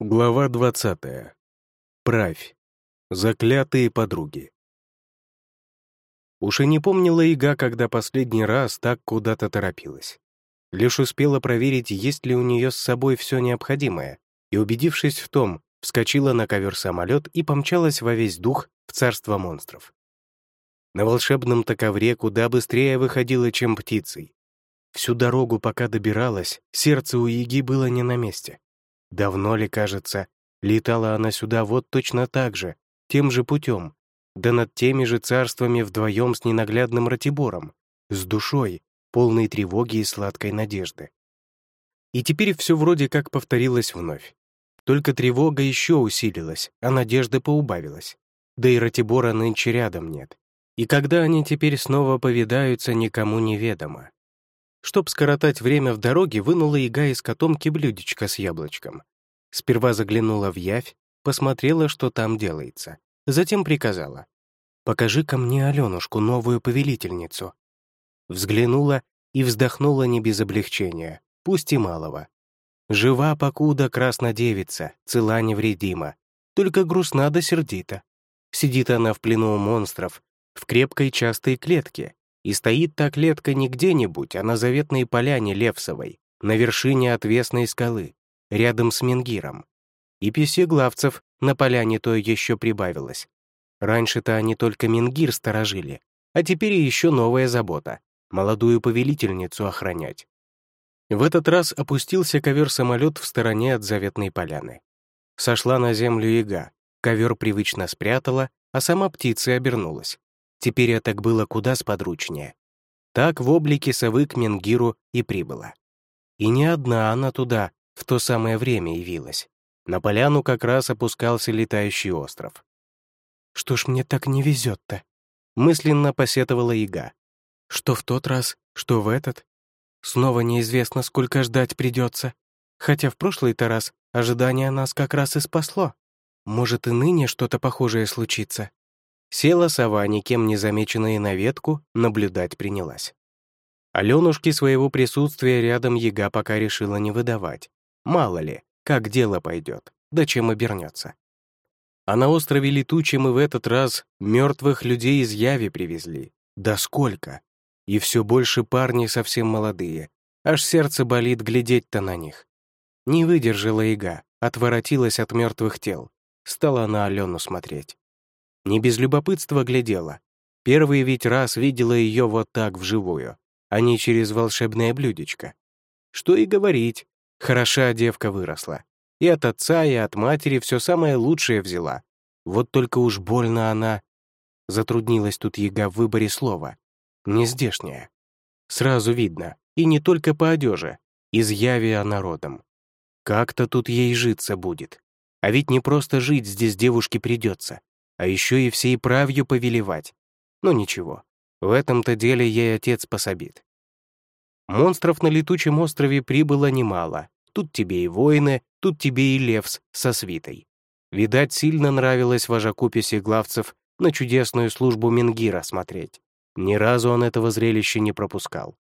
Глава 20. Правь. Заклятые подруги. Уж и не помнила Ига, когда последний раз так куда-то торопилась. Лишь успела проверить, есть ли у нее с собой все необходимое, и, убедившись в том, вскочила на ковер-самолет и помчалась во весь дух в царство монстров. На волшебном-то ковре куда быстрее выходила, чем птицей. Всю дорогу, пока добиралась, сердце у Иги было не на месте. Давно ли, кажется, летала она сюда вот точно так же, тем же путем, да над теми же царствами вдвоем с ненаглядным Ратибором, с душой, полной тревоги и сладкой надежды. И теперь все вроде как повторилось вновь. Только тревога еще усилилась, а надежда поубавилась. Да и Ратибора нынче рядом нет. И когда они теперь снова повидаются, никому неведомо. Чтоб скоротать время в дороге, вынула яга из котомки блюдечко с яблочком. Сперва заглянула в явь, посмотрела, что там делается. Затем приказала. «Покажи-ка мне Аленушку, новую повелительницу». Взглянула и вздохнула не без облегчения, пусть и малого. Жива покуда краснодевица, цела невредима, только грустна да сердита. Сидит она в плену у монстров, в крепкой частой клетке, и стоит та клетка не где-нибудь, а на заветной поляне Левсовой, на вершине отвесной скалы, рядом с Менгиром. И песеглавцев на поляне то еще прибавилось. Раньше-то они только Менгир сторожили, а теперь еще новая забота — молодую повелительницу охранять. В этот раз опустился ковер-самолет в стороне от заветной поляны. Сошла на землю яга, ковер привычно спрятала, а сама птица обернулась. Теперь это было куда сподручнее. Так в облике совы к Менгиру и прибыла. И не одна она туда в то самое время явилась. На поляну как раз опускался летающий остров. «Что ж мне так не везет-то?» мысленно посетовала яга. «Что в тот раз, что в этот? Снова неизвестно, сколько ждать придется. Хотя в прошлый-то раз ожидание нас как раз и спасло. Может, и ныне что-то похожее случится. Села сова, никем не замеченная на ветку, наблюдать принялась. Аленушке своего присутствия рядом яга пока решила не выдавать. Мало ли, как дело пойдет, да чем обернется. А на острове Летучем и в этот раз мертвых людей из Яви привезли. Да сколько! И все больше парни совсем молодые. Аж сердце болит глядеть-то на них. Не выдержала яга, отворотилась от мертвых тел. Стала на Алену смотреть. Не без любопытства глядела. Первый ведь раз видела ее вот так вживую, а не через волшебное блюдечко. Что и говорить, хороша девка выросла. И от отца, и от матери все самое лучшее взяла. Вот только уж больно она... Затруднилась тут яга в выборе слова. Нездешняя. Сразу видно, и не только по одежде, из яви она родом. Как-то тут ей житься будет. А ведь не просто жить здесь девушке придется а еще и всей правью повелевать. Но ну, ничего, в этом-то деле ей отец пособит. Монстров на летучем острове прибыло немало. Тут тебе и воины, тут тебе и левс со свитой. Видать, сильно нравилось вожаку песеглавцев на чудесную службу Менгира смотреть. Ни разу он этого зрелища не пропускал.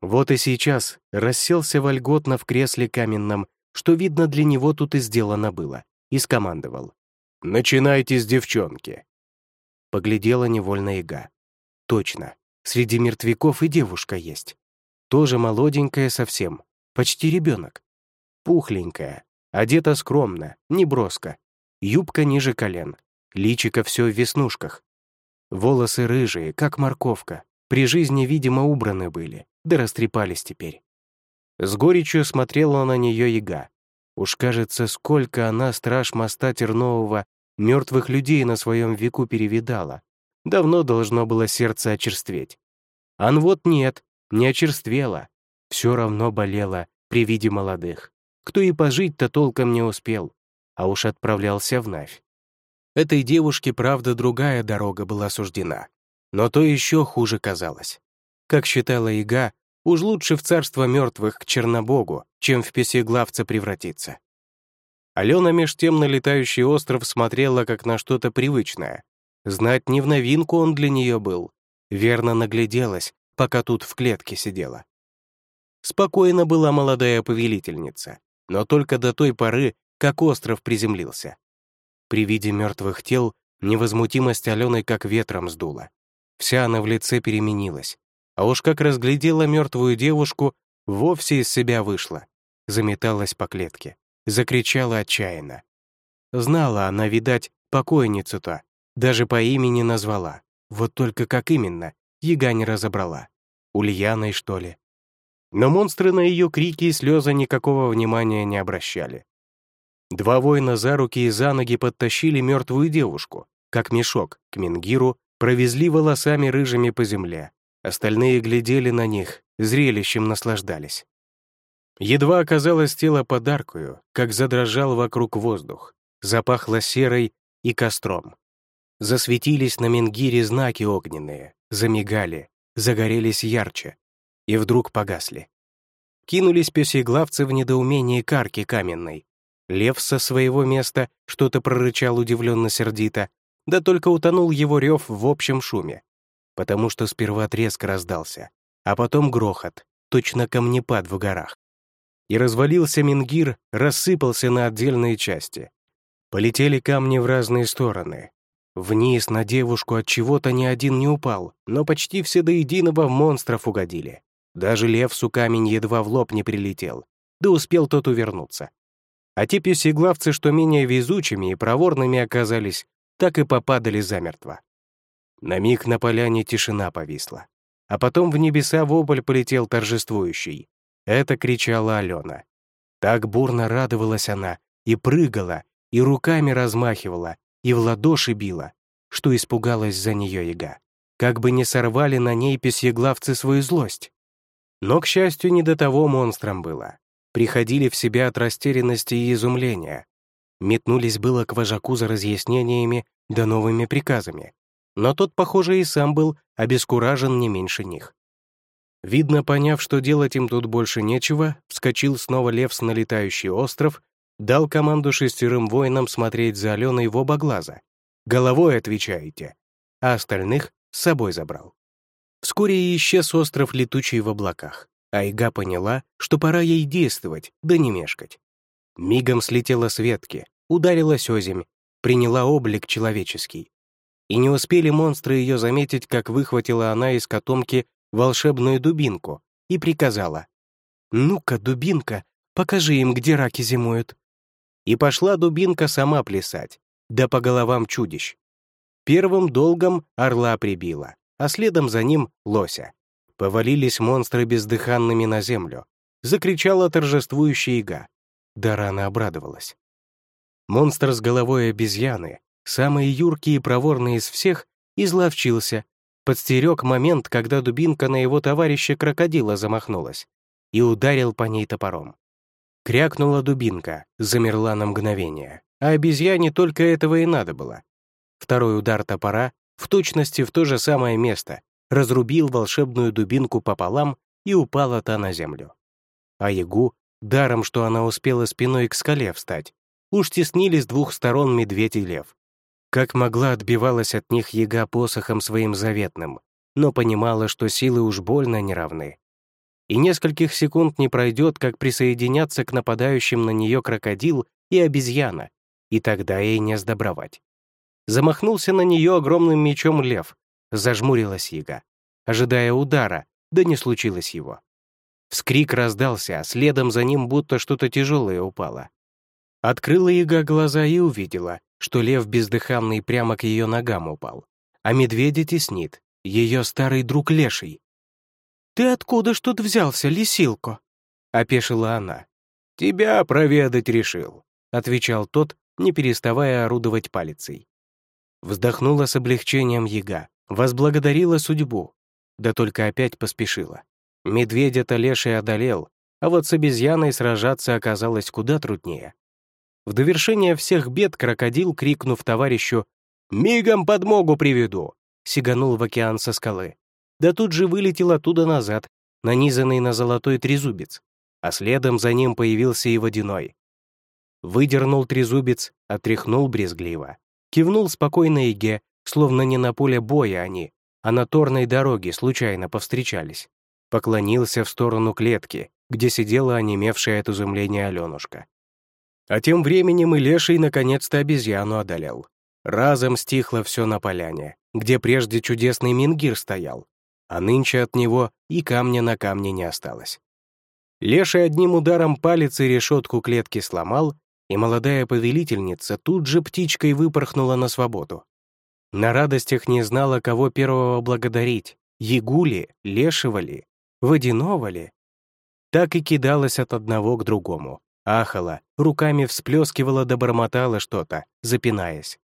Вот и сейчас расселся вольготно в кресле каменном, что, видно, для него тут и сделано было, и скомандовал. «Начинайте с девчонки». Поглядела невольно Ига. Точно, среди мертвяков и девушка есть. Тоже молоденькая совсем, почти ребенок. Пухленькая, одета скромно, неброско. Юбка ниже колен, личико все в веснушках. Волосы рыжие, как морковка. При жизни, видимо, убраны были, да растрепались теперь. С горечью смотрела на нее яга. Уж кажется, сколько она, страж моста Тернового, мертвых людей на своем веку перевидала. Давно должно было сердце очерстветь. Ан вот нет, не очерствело. Все равно болело при виде молодых. Кто и пожить-то толком не успел, а уж отправлялся в Навь. Этой девушке, правда, другая дорога была суждена. Но то еще хуже казалось. Как считала Ига, Уж лучше в царство мертвых к Чернобогу, чем в песеглавца превратиться. Алена меж тем на летающий остров смотрела как на что-то привычное. Знать не в новинку он для нее был. Верно нагляделась, пока тут в клетке сидела. Спокойно была молодая повелительница, но только до той поры, как остров приземлился. При виде мертвых тел невозмутимость Алены как ветром сдула. Вся она в лице переменилась. А уж как разглядела мертвую девушку, вовсе из себя вышла. Заметалась по клетке. Закричала отчаянно. Знала она, видать, покойницу-то. Даже по имени назвала. Вот только как именно, яга не разобрала. Ульяной, что ли? Но монстры на ее крики и слезы никакого внимания не обращали. Два воина за руки и за ноги подтащили мертвую девушку, как мешок, к Мингиру, провезли волосами рыжими по земле. Остальные глядели на них, зрелищем наслаждались. Едва оказалось тело подаркою, как задрожал вокруг воздух, запахло серой и костром. Засветились на Менгире знаки огненные, замигали, загорелись ярче и вдруг погасли. Кинулись пёсеглавцы в недоумении карки каменной. Лев со своего места что-то прорычал удивленно-сердито, да только утонул его рев в общем шуме, потому что сперва треск раздался, а потом грохот, точно камнепад в горах. И развалился Мингир, рассыпался на отдельные части. Полетели камни в разные стороны, Вниз на девушку от чего-то ни один не упал, но почти все до единого в монстров угодили. Даже Левсу камень едва в лоб не прилетел, да успел тот увернуться. А те песеглавцы, что менее везучими и проворными оказались, так и попадали замертво. На миг на поляне тишина повисла. А потом в небеса вопль полетел торжествующий. Это кричала Алена. Так бурно радовалась она, и прыгала, и руками размахивала, и в ладоши била, что испугалась за нее яга. Как бы не сорвали на ней песьеглавцы свою злость. Но, к счастью, не до того монстрам было. Приходили в себя от растерянности и изумления. Метнулись было к вожаку за разъяснениями да новыми приказами. Но тот, похоже, и сам был обескуражен не меньше них. Видно, поняв, что делать им тут больше нечего, вскочил снова лев с налетающий остров Дал команду шестерым воинам смотреть за Аленой в оба глаза. Головой отвечаете, а остальных с собой забрал. Вскоре исчез остров, летучий в облаках. Айга поняла, что пора ей действовать, да не мешкать. Мигом слетела с ветки, ударилась озимь, приняла облик человеческий. И не успели монстры ее заметить, как выхватила она из котомки волшебную дубинку и приказала. «Ну-ка, дубинка, покажи им, где раки зимуют». И пошла дубинка сама плясать, да по головам чудищ. Первым долгом орла прибила, а следом за ним — лося. Повалились монстры бездыханными на землю. Закричала торжествующая ига. Да рано обрадовалась. Монстр с головой обезьяны, самый юркий и проворный из всех, изловчился, подстерег момент, когда дубинка на его товарища крокодила замахнулась и ударил по ней топором. Крякнула дубинка, замерла на мгновение, а обезьяне только этого и надо было. Второй удар топора, в точности в то же самое место, разрубил волшебную дубинку пополам и упала та на землю. А ягу, даром, что она успела спиной к скале встать, уж теснили с двух сторон медведь и лев. Как могла, отбивалась от них яга посохом своим заветным, но понимала, что силы уж больно неравны и нескольких секунд не пройдет, как присоединятся к нападающим на нее крокодил и обезьяна, и тогда ей не сдобровать. Замахнулся на нее огромным мечом лев, зажмурилась яга, ожидая удара, да не случилось его. Вскрик раздался, а следом за ним будто что-то тяжелое упало. Открыла яга глаза и увидела, что лев бездыханный прямо к ее ногам упал, а медведя теснит, ее старый друг леший, «Ты откуда ж тут взялся, лисилко?» — опешила она. «Тебя проведать решил», — отвечал тот, не переставая орудовать палицей. Вздохнула с облегчением яга, возблагодарила судьбу, да только опять поспешила. Медведя-то леший одолел, а вот с обезьяной сражаться оказалось куда труднее. В довершение всех бед крокодил, крикнув товарищу «Мигом подмогу приведу!» сиганул в океан со скалы да тут же вылетел оттуда назад, нанизанный на золотой трезубец, а следом за ним появился и водяной. Выдернул трезубец, отряхнул брезгливо, кивнул спокойно Иге, словно не на поле боя они, а на торной дороге случайно повстречались. Поклонился в сторону клетки, где сидела онемевшая от изумления Аленушка. А тем временем и Леший наконец-то обезьяну одолел. Разом стихло все на поляне, где прежде чудесный мингир стоял, а нынче от него и камня на камне не осталось. Леший одним ударом палец и решетку клетки сломал, и молодая повелительница тут же птичкой выпорхнула на свободу. На радостях не знала, кого первого благодарить — Ягули, Лешего ли. Так и кидалась от одного к другому, ахала, руками всплескивала да бормотала что-то, запинаясь.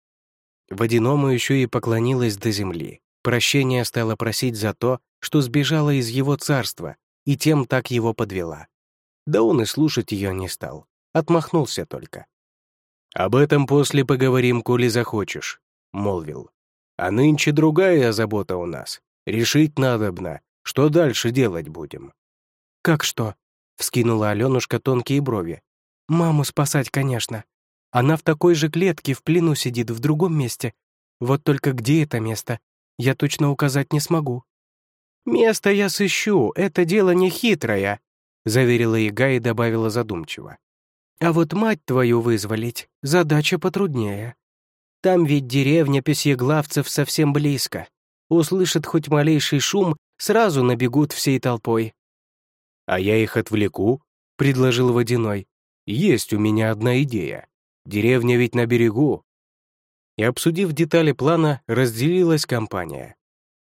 Водяному еще и поклонилась до земли. Прощения стала просить за то, что сбежала из его царства, и тем так его подвела. Да он и слушать ее не стал, отмахнулся только. «Об этом после поговорим, коли захочешь», — молвил. «А нынче другая забота у нас. Решить надобно, что дальше делать будем». «Как что?» — вскинула Аленушка тонкие брови. «Маму спасать, конечно. Она в такой же клетке в плену сидит в другом месте. Вот только где это место, я точно указать не смогу». «Место я сыщу, это дело не хитрое», — заверила Яга и добавила задумчиво. «А вот мать твою вызволить — задача потруднее. Там ведь деревня песьеглавцев совсем близко. Услышат хоть малейший шум, сразу набегут всей толпой». «А я их отвлеку», — предложил Водяной. «Есть у меня одна идея. Деревня ведь на берегу». И, обсудив детали плана, разделилась компания.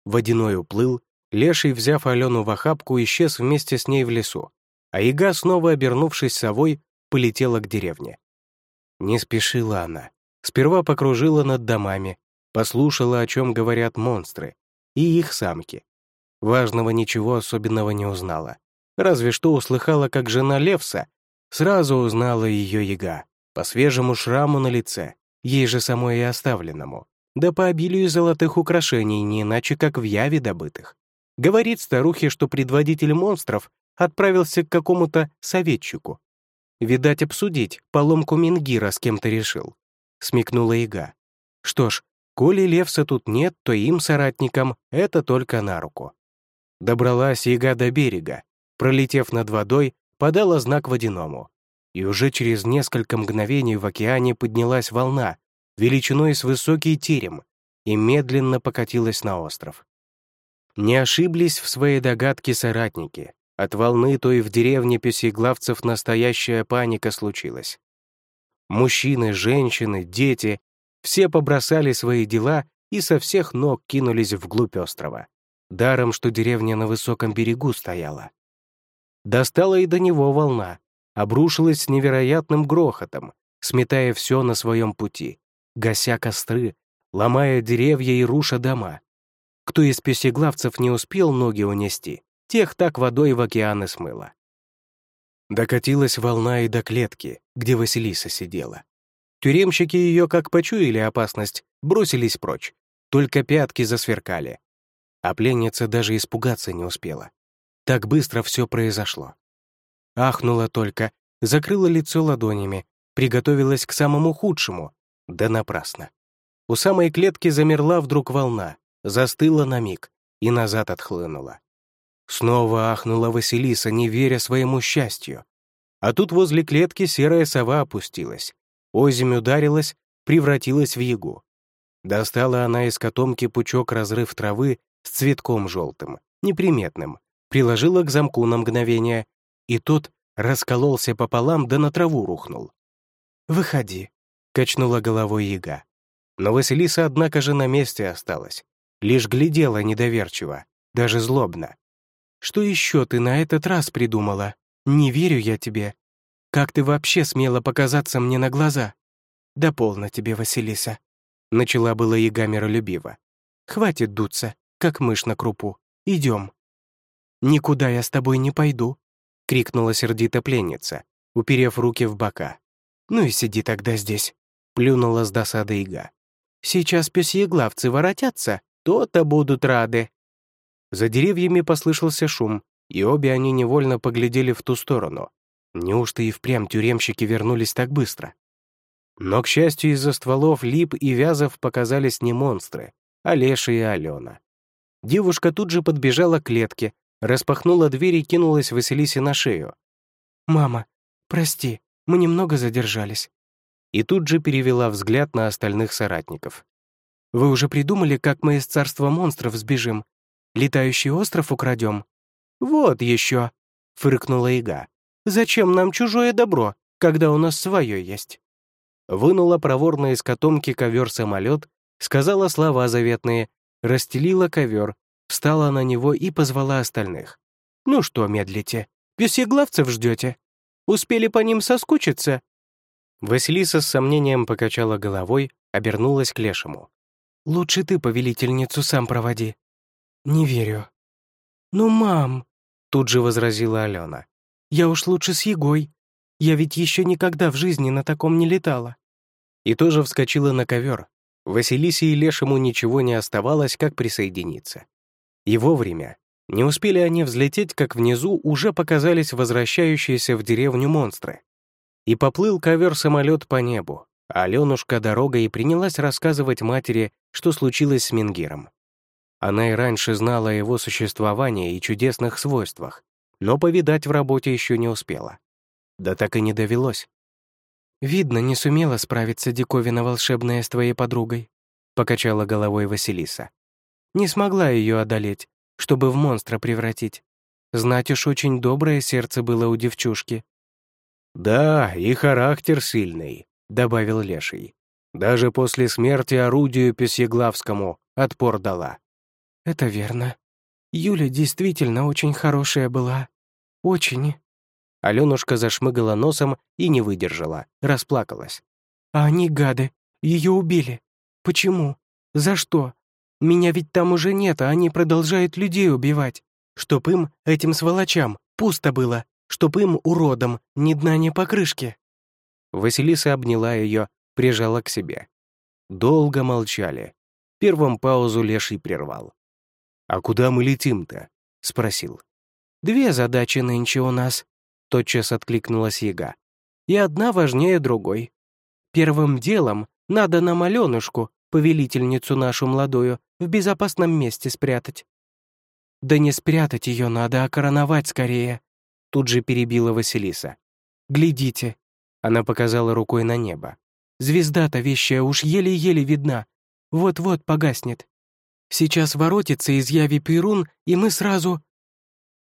Водяной уплыл, Леший, взяв Алену в охапку, исчез вместе с ней в лесу, а Ига, снова обернувшись совой, полетела к деревне. Не спешила она. Сперва покружила над домами, послушала, о чем говорят монстры, и их самки. Важного ничего особенного не узнала. Разве что услыхала, как жена Левса сразу узнала ее яга по свежему шраму на лице, ей же самой и оставленному, да по обилию золотых украшений, не иначе как в яве добытых. Говорит старухе, что предводитель монстров отправился к какому-то советчику. Видать, обсудить поломку Мингира с кем-то решил. Смекнула яга. Что ж, коли Левса тут нет, то им, соратникам, это только на руку. Добралась яга до берега, пролетев над водой, подала знак водяному. И уже через несколько мгновений в океане поднялась волна, величиной с высокий терем, и медленно покатилась на остров. Не ошиблись в своей догадке соратники. От волны той в деревне песеглавцев настоящая паника случилась. Мужчины, женщины, дети — все побросали свои дела и со всех ног кинулись вглубь острова. Даром, что деревня на высоком берегу стояла. Достала и до него волна, обрушилась с невероятным грохотом, сметая все на своем пути, гася костры, ломая деревья и руша дома. Кто из песеглавцев не успел ноги унести, тех так водой в океаны смыло. Докатилась волна и до клетки, где Василиса сидела. Тюремщики ее, как почуяли опасность, бросились прочь, только пятки засверкали. А пленница даже испугаться не успела. Так быстро все произошло. Ахнула только, закрыла лицо ладонями, приготовилась к самому худшему, да напрасно. У самой клетки замерла вдруг волна, застыла на миг и назад отхлынула. Снова ахнула Василиса, не веря своему счастью. А тут возле клетки серая сова опустилась. Озимь ударилась, превратилась в ягу. Достала она из котомки пучок разрыв травы с цветком желтым, неприметным, приложила к замку на мгновение, и тот раскололся пополам да на траву рухнул. «Выходи», — качнула головой яга. Но Василиса, однако же, на месте осталась. Лишь глядела недоверчиво, даже злобно. Что еще ты на этот раз придумала? Не верю я тебе. Как ты вообще смела показаться мне на глаза? Да полно тебе, Василиса. Начала была яга миролюбиво. Хватит дуться, как мышь на крупу. Идем. Никуда я с тобой не пойду, крикнула сердито пленница, уперев руки в бока. Ну и сиди тогда здесь, плюнула с досады яга. Сейчас песьеглавцы воротятся, то-то будут рады. За деревьями послышался шум, и обе они невольно поглядели в ту сторону. Неужто и впрямь тюремщики вернулись так быстро? Но, к счастью, из-за стволов лип и вязов показались не монстры, а Леша и Алена. Девушка тут же подбежала к клетке, распахнула дверь и кинулась Василисе на шею. «Мама, прости, Мы немного задержались». И тут же перевела взгляд на остальных соратников. «Вы уже придумали, как мы из царства монстров сбежим? Летающий остров украдем?» «Вот еще», — фыркнула Ига. «Зачем нам чужое добро, когда у нас свое есть?» Вынула проворно из котомки ковер-самолет, сказала слова заветные, расстелила ковер, встала на него и позвала остальных. «Ну что медлите? Песеглавцев ждете? Успели по ним соскучиться?» Василиса с сомнением покачала головой, обернулась к Лешему. «Лучше ты повелительницу сам проводи». «Не верю». «Ну, мам», — тут же возразила Алена. «Я уж лучше с Егой. Я ведь еще никогда в жизни на таком не летала». И тоже вскочила на ковер. Василисе и Лешему ничего не оставалось, как присоединиться. И вовремя. Не успели они взлететь, как внизу уже показались возвращающиеся в деревню монстры. И поплыл ковер-самолет по небу, а Аленушка дорогой принялась рассказывать матери, что случилось с Мингиром. Она и раньше знала о его существовании и чудесных свойствах, но повидать в работе еще не успела. Да так и не довелось. «Видно, не сумела справиться диковина волшебная с твоей подругой», — покачала головой Василиса. «Не смогла ее одолеть, чтобы в монстра превратить. Знать уж очень доброе сердце было у девчушки. «Да, и характер сильный», — добавил Леший. «Даже после смерти орудию Песеглавскому отпор дала». «Это верно. Юля действительно очень хорошая была. Очень». Аленушка зашмыгала носом и не выдержала, расплакалась. «А они гады, ее убили. Почему? За что? Меня ведь там уже нет, а они продолжают людей убивать. Чтоб им, этим сволочам, пусто было, чтоб им, уродам, ни дна, ни покрышки». Василиса обняла ее, прижала к себе. Долго молчали. Первым паузу Леший прервал. «А куда мы летим-то?» — спросил. «Две задачи нынче у нас», — тотчас откликнулась яга. «И одна важнее другой. Первым делом надо нам Аленушку, повелительницу нашу молодую, в безопасном месте спрятать». «Да не спрятать ее надо, а короновать скорее», тут же перебила Василиса. «Глядите», — она показала рукой на небо. «Звезда-то вещая уж еле-еле видна. Вот-вот погаснет. Сейчас воротится из яви Перун, и мы сразу...»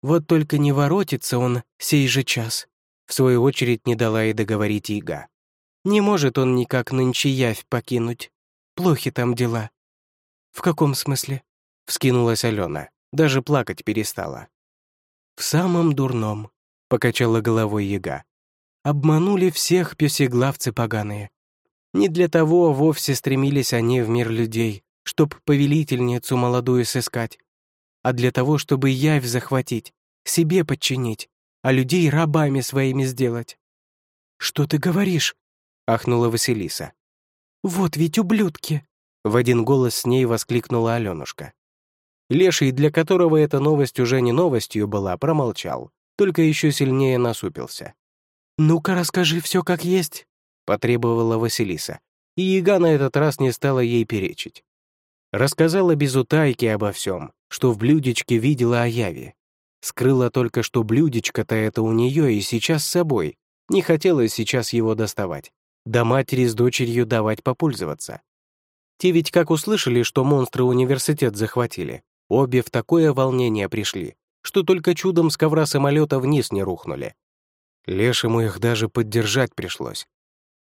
«Вот только не воротится он сей же час», — в свою очередь не дала и договорить Ига. «Не может он никак нынче явь покинуть. Плохи там дела». «В каком смысле?» — вскинулась Алена, даже плакать перестала. «В самом дурном», — покачала головой яга. «Обманули всех песеглавцы поганые. Не для того вовсе стремились они в мир людей, чтоб повелительницу молодую сыскать, а для того, чтобы явь захватить, себе подчинить, а людей рабами своими сделать». «Что ты говоришь?» — ахнула Василиса. «Вот ведь ублюдки!» — в один голос с ней воскликнула Аленушка. Леший, для которого эта новость уже не новостью была, промолчал только еще сильнее насупился. «Ну-ка, расскажи все как есть», — потребовала Василиса, и Яга на этот раз не стала ей перечить. Рассказала без утайки обо всем, что в блюдечке видела о Яве. Скрыла только, что блюдечко-то это у нее и сейчас с собой. Не хотела сейчас его доставать. Да матери с дочерью давать попользоваться. Те ведь как услышали, что монстры университет захватили, обе в такое волнение пришли, что только чудом с ковра самолета вниз не рухнули. Лешему их даже поддержать пришлось.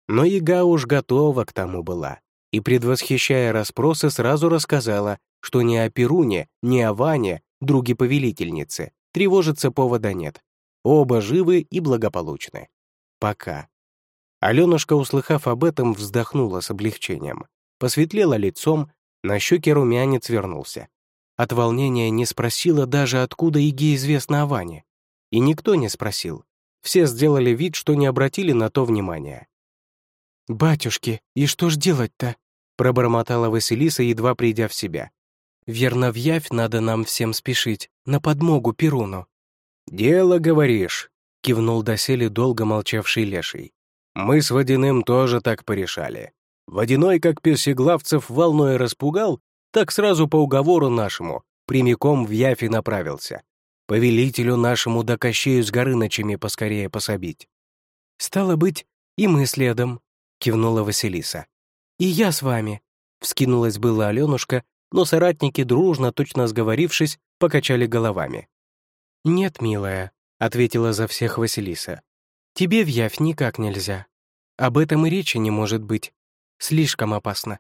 Но яга уж готова к тому была, и, предвосхищая расспросы, сразу рассказала, что ни о Перуне, ни о Ване, друге повелительницы, тревожиться повода нет. Оба живы и благополучны. Пока. Аленушка, услыхав об этом, вздохнула с облегчением. Посветлела лицом, на щеке румянец вернулся. От волнения не спросила даже, откуда Иге известно о Ване. И никто не спросил. Все сделали вид, что не обратили на то внимания. «Батюшки, и что ж делать-то?» пробормотала Василиса, едва придя в себя. «Верно, в явь надо нам всем спешить, на подмогу Перуну». «Дело, говоришь», — кивнул доселе долго молчавший леший. «Мы с Водяным тоже так порешали. Водяной, как песеглавцев, волной распугал, так сразу по уговору нашему, прямиком в Яфи направился. Повелителю нашему до Кощею с Горынычами поскорее пособить. Стало быть, «И мы следом», — кивнула Василиса. «И я с вами», — вскинулась была Аленушка, но соратники, дружно, точно сговорившись, покачали головами. «Нет, милая», — ответила за всех Василиса. «Тебе в явь никак нельзя. Об этом и речи не может быть. Слишком опасно.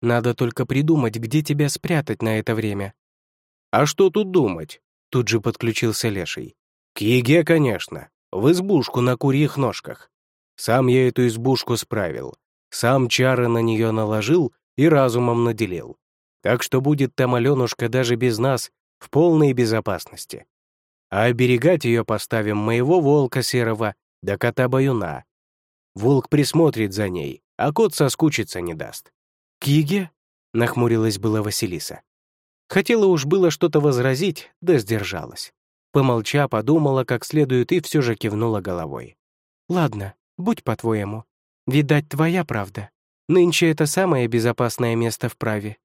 Надо только придумать, где тебя спрятать на это время». «А что тут думать?» — тут же подключился Леший. «К еге, конечно, в избушку на курьих ножках. Сам я эту избушку справил, сам чары на нее наложил и разумом наделил. Так что будет там Аленушка даже без нас в полной безопасности. А оберегать ее поставим моего волка серого да кота-баюна. Волк присмотрит за ней, а кот соскучиться не даст. «Киге?» — нахмурилась была Василиса. Хотела уж было что-то возразить, да сдержалась. Помолча, подумала как следует и все же кивнула головой. «Ладно, будь по-твоему. Видать, твоя правда. Нынче это самое безопасное место в праве».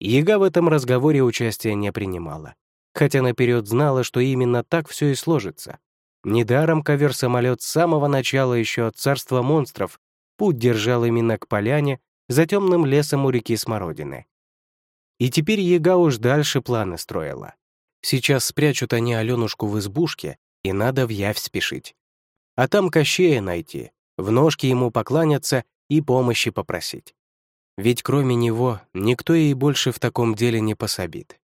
Ега в этом разговоре участия не принимала, хотя наперед знала, что именно так все и сложится. Недаром ковер-самолет с самого начала еще от царства монстров путь держал именно к поляне за темным лесом у реки Смородины. И теперь Ега уж дальше планы строила. Сейчас спрячут они Аленушку в избушке, и надо в явь спешить. А там Кощея найти, в ножки ему покланяться и помощи попросить. Ведь кроме него никто ей больше в таком деле не пособит.